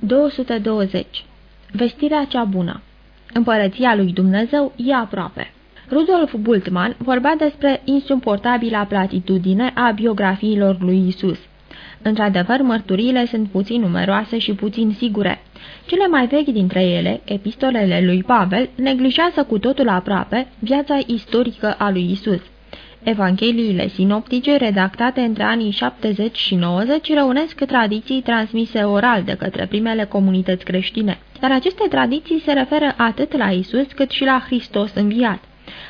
220. Vestirea cea bună Împărăția lui Dumnezeu e aproape. Rudolf Bultmann vorbea despre insuportabila platitudine a biografiilor lui Isus. Într-adevăr, mărturiile sunt puțin numeroase și puțin sigure. Cele mai vechi dintre ele, epistolele lui Pavel, neglijează cu totul aproape viața istorică a lui Isus. Evangheliile sinoptice, redactate între anii 70 și 90, reunesc tradiții transmise oral de către primele comunități creștine. Dar aceste tradiții se referă atât la Isus cât și la Hristos înviat.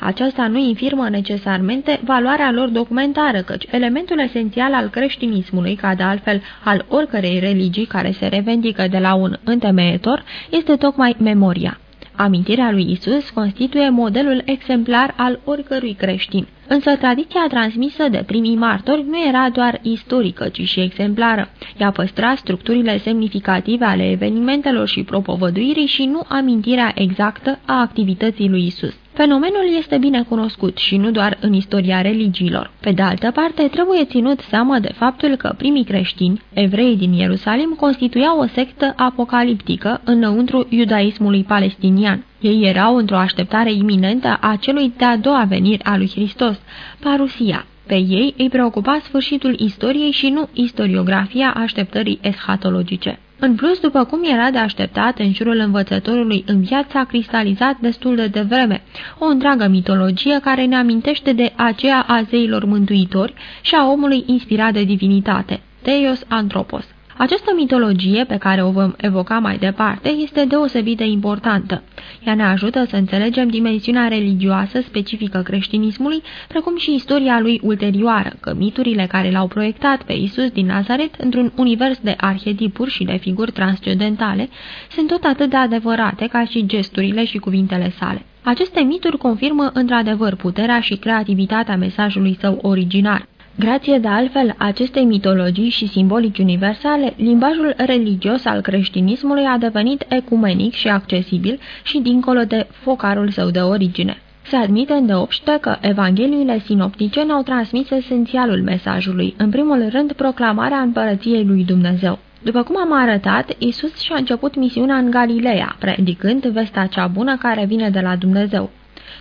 Aceasta nu infirmă necesarmente valoarea lor documentară, căci elementul esențial al creștinismului, ca de altfel al oricărei religii care se revendică de la un întemeietor, este tocmai memoria. Amintirea lui Isus constituie modelul exemplar al oricărui creștin. Însă tradiția transmisă de primii martori nu era doar istorică, ci și exemplară. Ea păstra structurile semnificative ale evenimentelor și propovăduirii și nu amintirea exactă a activității lui Isus. Fenomenul este bine cunoscut și nu doar în istoria religiilor. Pe de altă parte, trebuie ținut seama de faptul că primii creștini, evrei din Ierusalim, constituiau o sectă apocaliptică înăuntru iudaismului palestinian. Ei erau într-o așteptare iminentă a celui de-a doua veniri a lui Hristos, parusia. Pe ei îi preocupa sfârșitul istoriei și nu istoriografia așteptării eschatologice. În plus, după cum era de așteptat, în jurul învățătorului în viața cristalizat destul de devreme, o întreagă mitologie care ne amintește de aceea a zeilor mântuitori și a omului inspirat de divinitate, Theos Anthropos. Această mitologie, pe care o vom evoca mai departe, este deosebit de importantă. Ea ne ajută să înțelegem dimensiunea religioasă specifică creștinismului, precum și istoria lui ulterioară, că miturile care l-au proiectat pe Isus din Nazaret într-un univers de arhetipuri și de figuri transcendentale sunt tot atât de adevărate ca și gesturile și cuvintele sale. Aceste mituri confirmă într-adevăr puterea și creativitatea mesajului său originar. Grație de altfel acestei mitologii și simbolici universale, limbajul religios al creștinismului a devenit ecumenic și accesibil și dincolo de focarul său de origine. Se admite îndeopște că evangheliile sinoptice ne-au transmis esențialul mesajului, în primul rând proclamarea împărăției lui Dumnezeu. După cum am arătat, Isus și-a început misiunea în Galileea, predicând vestea cea bună care vine de la Dumnezeu.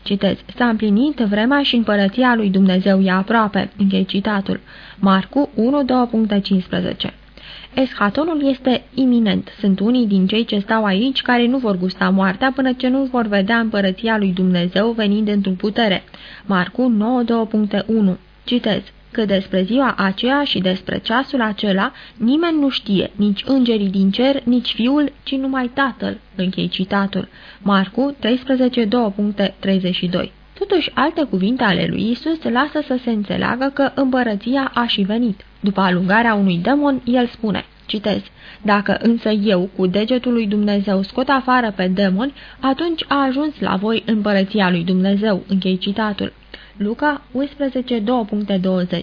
Citez, s-a împlinit vremea și împărăția lui Dumnezeu e aproape. Închei citatul. Marcu 1.2.15 Eschatonul este iminent. Sunt unii din cei ce stau aici care nu vor gusta moartea până ce nu vor vedea împărăția lui Dumnezeu venind într-o putere. Marcu 9.2.1 Citez că despre ziua aceea și despre ceasul acela nimeni nu știe, nici îngerii din cer, nici fiul, ci numai tatăl. Închei citatul. Marcu 13.2.32 Totuși, alte cuvinte ale lui Isus lasă să se înțeleagă că împărăția a și venit. După alungarea unui demon, el spune, citez, Dacă însă eu cu degetul lui Dumnezeu scot afară pe demoni, atunci a ajuns la voi împărăția lui Dumnezeu. Închei citatul. Luca 11.2.20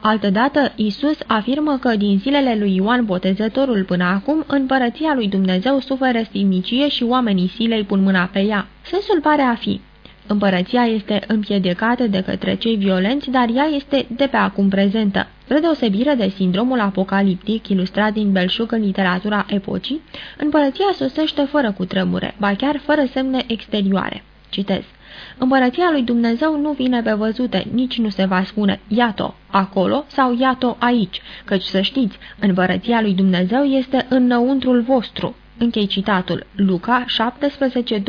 Altădată, Isus afirmă că din zilele lui Ioan Botezătorul până acum, împărăția lui Dumnezeu suferă stimicie și oamenii silei pun mâna pe ea. Sensul pare a fi, Împărăția este împiedicată de către cei violenți, dar ea este de pe acum prezentă. Spre deosebire de sindromul apocaliptic ilustrat din belșug în literatura epocii, împărăția sosește fără cutremure, ba chiar fără semne exterioare. Citez. Împărăția lui Dumnezeu nu vine pe văzute, nici nu se va spune iată acolo sau iată aici, căci să știți, împărăția lui Dumnezeu este înăuntrul vostru. Închei citatul. Luca 17,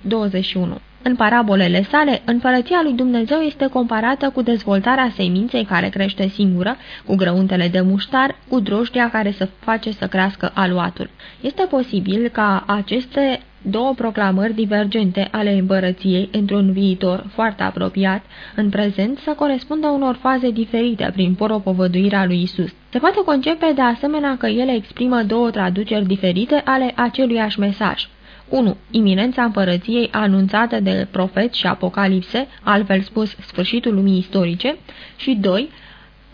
21 În parabolele sale, împărăția lui Dumnezeu este comparată cu dezvoltarea seminței care crește singură, cu grăuntele de muștar, cu drojdia care să face să crească aluatul. Este posibil ca aceste două proclamări divergente ale împărăției într-un viitor foarte apropiat, în prezent, să corespundă unor faze diferite prin poropovăduirea lui Isus. Se poate concepe de asemenea că ele exprimă două traduceri diferite ale aceluiași mesaj. 1. Iminența împărăției anunțată de profet și apocalipse, altfel spus sfârșitul lumii istorice, și 2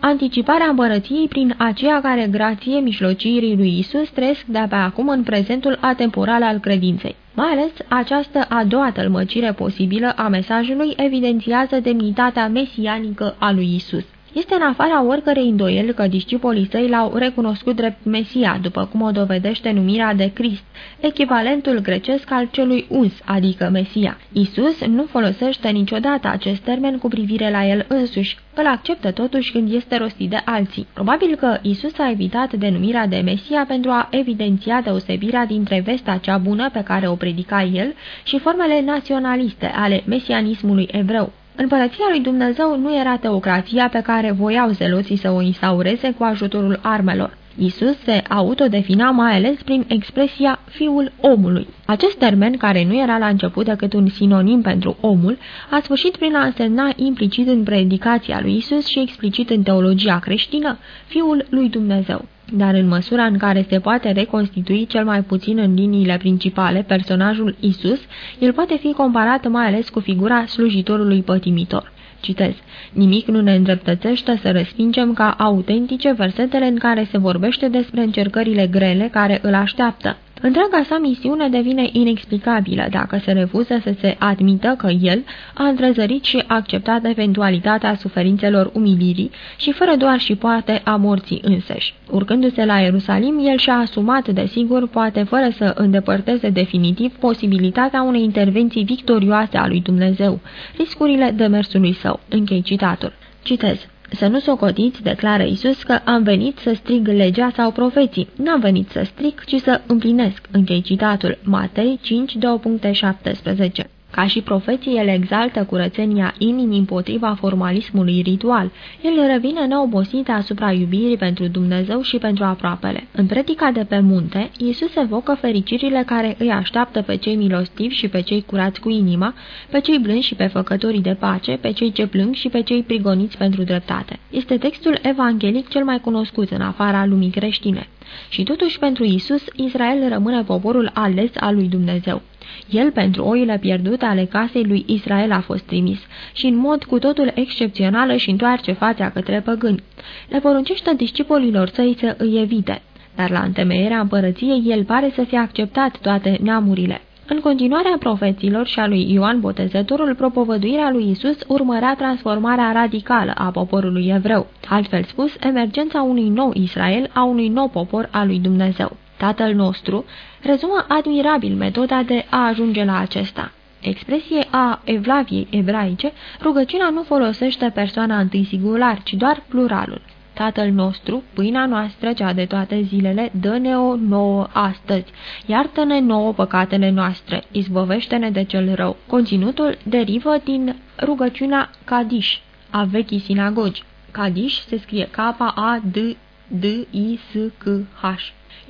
anticiparea împărăției prin aceea care, grație mișlocirii lui Isus, trăiesc de-abia acum în prezentul atemporal al credinței. Mai ales, această a doua tălmăcire posibilă a mesajului evidențiază demnitatea mesianică a lui Isus. Este în afara oricărei îndoieli că discipolii săi l-au recunoscut drept Mesia, după cum o dovedește numirea de Crist, echivalentul grecesc al celui uns, adică Mesia. Isus nu folosește niciodată acest termen cu privire la el însuși, îl acceptă totuși când este rostit de alții. Probabil că Isus a evitat denumirea de Mesia pentru a evidenția deosebirea dintre vesta cea bună pe care o predica el și formele naționaliste ale mesianismului evreu. Împărăția lui Dumnezeu nu era teocrația pe care voiau zeloții să o instaureze cu ajutorul armelor. Isus se autodefina mai ales prin expresia fiul omului. Acest termen, care nu era la început decât un sinonim pentru omul, a sfârșit prin a însemna implicit în predicația lui Isus și explicit în teologia creștină, fiul lui Dumnezeu dar în măsura în care se poate reconstitui cel mai puțin în liniile principale personajul Isus, el poate fi comparat mai ales cu figura slujitorului pătimitor. Citez. Nimic nu ne îndreptățește să respingem ca autentice versetele în care se vorbește despre încercările grele care îl așteaptă. Întreaga sa misiune devine inexplicabilă dacă se refuză să se admită că el a întrezărit și acceptat eventualitatea suferințelor umilirii și fără doar și poate a morții înseși. Urcându-se la Ierusalim, el și-a asumat, desigur, poate fără să îndepărteze definitiv posibilitatea unei intervenții victorioase a lui Dumnezeu, riscurile demersului său. Închei citatul. Citez. Să nu socotiți, declară Isus, că am venit să strig legea sau profeții. N-am venit să strig, ci să împlinesc. Închei citatul. Matei 5, 2.17 ca și profeții, el exaltă curățenia inimii împotriva formalismului ritual. El revine neobosit asupra iubirii pentru Dumnezeu și pentru aproapele. În predica de pe munte, Iisus evocă fericirile care îi așteaptă pe cei milostivi și pe cei curați cu inima, pe cei blânzi și pe făcătorii de pace, pe cei ce plâng și pe cei prigoniți pentru dreptate. Este textul evanghelic cel mai cunoscut în afara lumii creștine. Și totuși pentru Isus, Israel rămâne poporul ales al lui Dumnezeu. El pentru oile pierdute ale casei lui Israel a fost trimis și în mod cu totul excepțional își întoarce fața către păgâni. Le poruncește discipolilor săi să îi evite, dar la întemeierea împărăției el pare să fie acceptat toate neamurile. În continuarea profeților și a lui Ioan Botezătorul, propovăduirea lui Isus urmărea transformarea radicală a poporului evreu, altfel spus, emergența unui nou Israel, a unui nou popor al lui Dumnezeu. Tatăl nostru rezumă admirabil metoda de a ajunge la acesta. Expresie a evlaviei ebraice, rugăciunea nu folosește persoana întâi singular, ci doar pluralul. Tatăl nostru, pâinea noastră, cea de toate zilele, dă-ne-o nouă astăzi. Iartă-ne nouă păcatele noastre, izbăvește-ne de cel rău. Conținutul derivă din rugăciunea Kadish, a vechii sinagogi. Kadish se scrie K-A-D-D-I-S-C-H.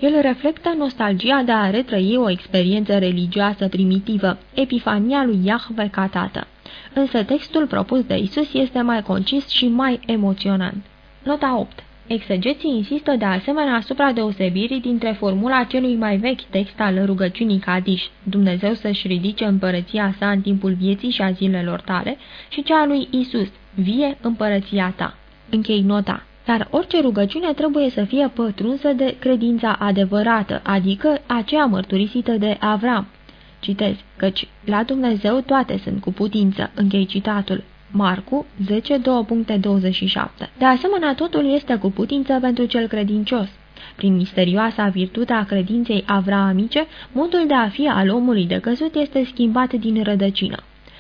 El reflectă nostalgia de a retrăi o experiență religioasă primitivă, epifania lui Iahve ca tată. Însă textul propus de Isus este mai concis și mai emoționant. Nota 8 Exegeții insistă de asemenea asupra deosebirii dintre formula celui mai vechi text al rugăciunii Cadiș, Dumnezeu să-și ridice împărăția sa în timpul vieții și a zilelor tale, și cea a lui Isus, vie împărăția ta. Închei nota dar orice rugăciune trebuie să fie pătrunsă de credința adevărată, adică aceea mărturisită de Avram. Citez, căci la Dumnezeu toate sunt cu putință, închei citatul. Marcu 10, 2.27 De asemenea, totul este cu putință pentru cel credincios. Prin misterioasa virtute a credinței avraamice, modul de a fi al omului de căzut este schimbat din rădăcină.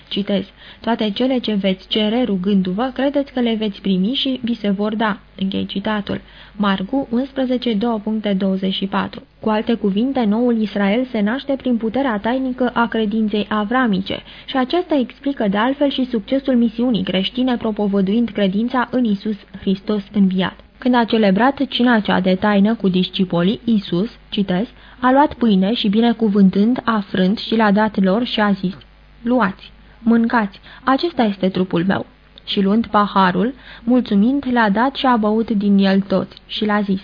Citez. Toate cele ce veți cere rugându-vă, credeți că le veți primi și vi se vor da. Închei citatul. Marcu 11, 2.24 Cu alte cuvinte, noul Israel se naște prin puterea tainică a credinței avramice și aceasta explică de altfel și succesul misiunii creștine propovăduind credința în Isus Hristos înviat. Când a celebrat cina cea de taină cu discipolii, Isus, citez, a luat pâine și binecuvântând, a frânt și l-a dat lor și a zis, Luați! mâncați, acesta este trupul meu. Și luând paharul, mulțumind, l-a dat și a băut din el tot și l-a zis,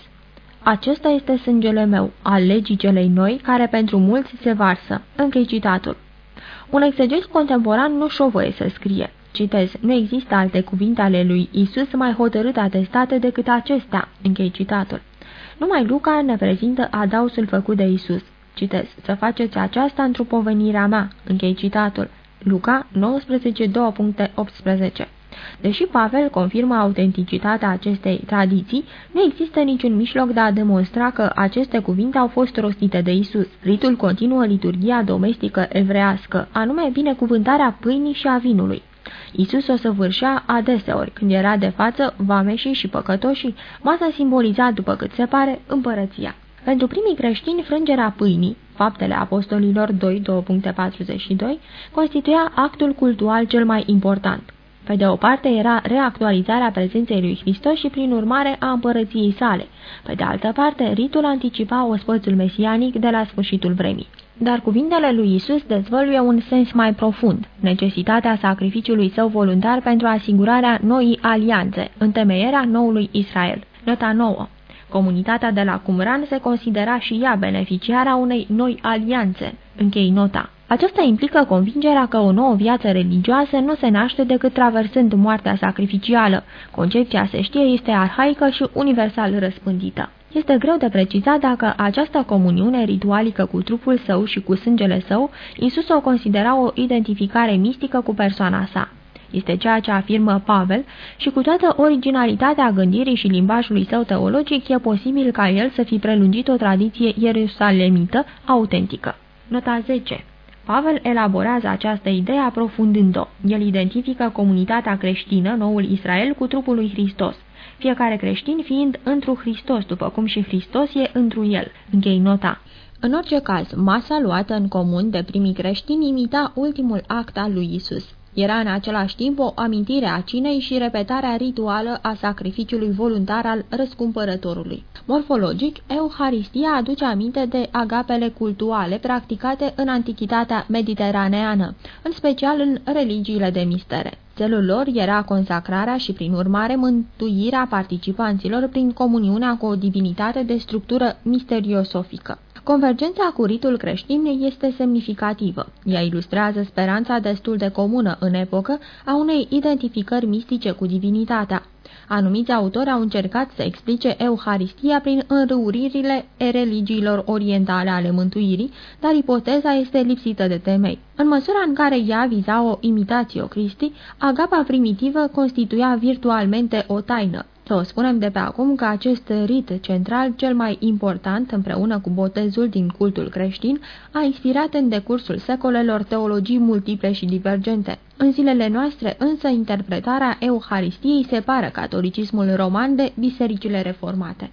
Acesta este sângele meu, al legii celei noi, care pentru mulți se varsă. Închei citatul. Un exeget contemporan nu și-o voie să scrie. Citez, nu există alte cuvinte ale lui Isus mai hotărât atestate decât acestea. Închei citatul. Numai Luca ne prezintă adausul făcut de Isus. Citez, să faceți aceasta într-o povenirea mea. Închei citatul. Luca 19, 2.18 Deși Pavel confirmă autenticitatea acestei tradiții, nu există niciun mijloc de a demonstra că aceste cuvinte au fost rostite de Isus. Ritul continuă liturgia domestică evrească, anume binecuvântarea pâinii și a vinului. Isus o săvârșea adeseori, când era de față vameșii și păcătoșii, masa simboliza, după cât se pare, împărăția. Pentru primii creștini, frângerea pâinii, faptele apostolilor 2, 2.42, constituia actul cultual cel mai important. Pe de o parte era reactualizarea prezenței lui Hristos și prin urmare a împărăției sale. Pe de altă parte, ritul anticipa ospățul mesianic de la sfârșitul vremii. Dar cuvintele lui Isus dezvăluie un sens mai profund, necesitatea sacrificiului său voluntar pentru asigurarea noii alianțe, întemeierea noului Israel. Nota 9 Comunitatea de la Cumran se considera și ea beneficiara unei noi alianțe. Închei nota. Aceasta implică convingerea că o nouă viață religioasă nu se naște decât traversând moartea sacrificială. Concepția, se știe, este arhaică și universal răspândită. Este greu de precizat dacă această comuniune ritualică cu trupul său și cu sângele său, Isus o considera o identificare mistică cu persoana sa. Este ceea ce afirmă Pavel și cu toată originalitatea gândirii și limbajului său teologic e posibil ca el să fi prelungit o tradiție ierusalemită autentică. Nota 10 Pavel elaborează această idee aprofundând-o. El identifică comunitatea creștină, noul Israel, cu trupul lui Hristos fiecare creștin fiind întru Hristos, după cum și Hristos e întru el. Închei nota. În orice caz, masa luată în comun de primii creștini imita ultimul act al lui Isus. Era în același timp o amintire a cinei și repetarea rituală a sacrificiului voluntar al răscumpărătorului. Morfologic, Euharistia aduce aminte de agapele cultuale practicate în antichitatea mediteraneană, în special în religiile de mistere. Celul lor era consacrarea și, prin urmare, mântuirea participanților prin comuniunea cu o divinitate de structură misteriosofică. Convergența cu ritul creștin este semnificativă. Ea ilustrează speranța destul de comună în epocă a unei identificări mistice cu divinitatea. Anumiți autori au încercat să explice Euharistia prin înrăuririle religiilor orientale ale mântuirii, dar ipoteza este lipsită de temei. În măsura în care ea viza o imitație o Cristi, agapa primitivă constituia virtualmente o taină. Să o spunem de pe acum că acest rit central, cel mai important împreună cu botezul din cultul creștin, a inspirat în decursul secolelor teologii multiple și divergente. În zilele noastre, însă, interpretarea Euharistiei separă catolicismul roman de bisericile reformate.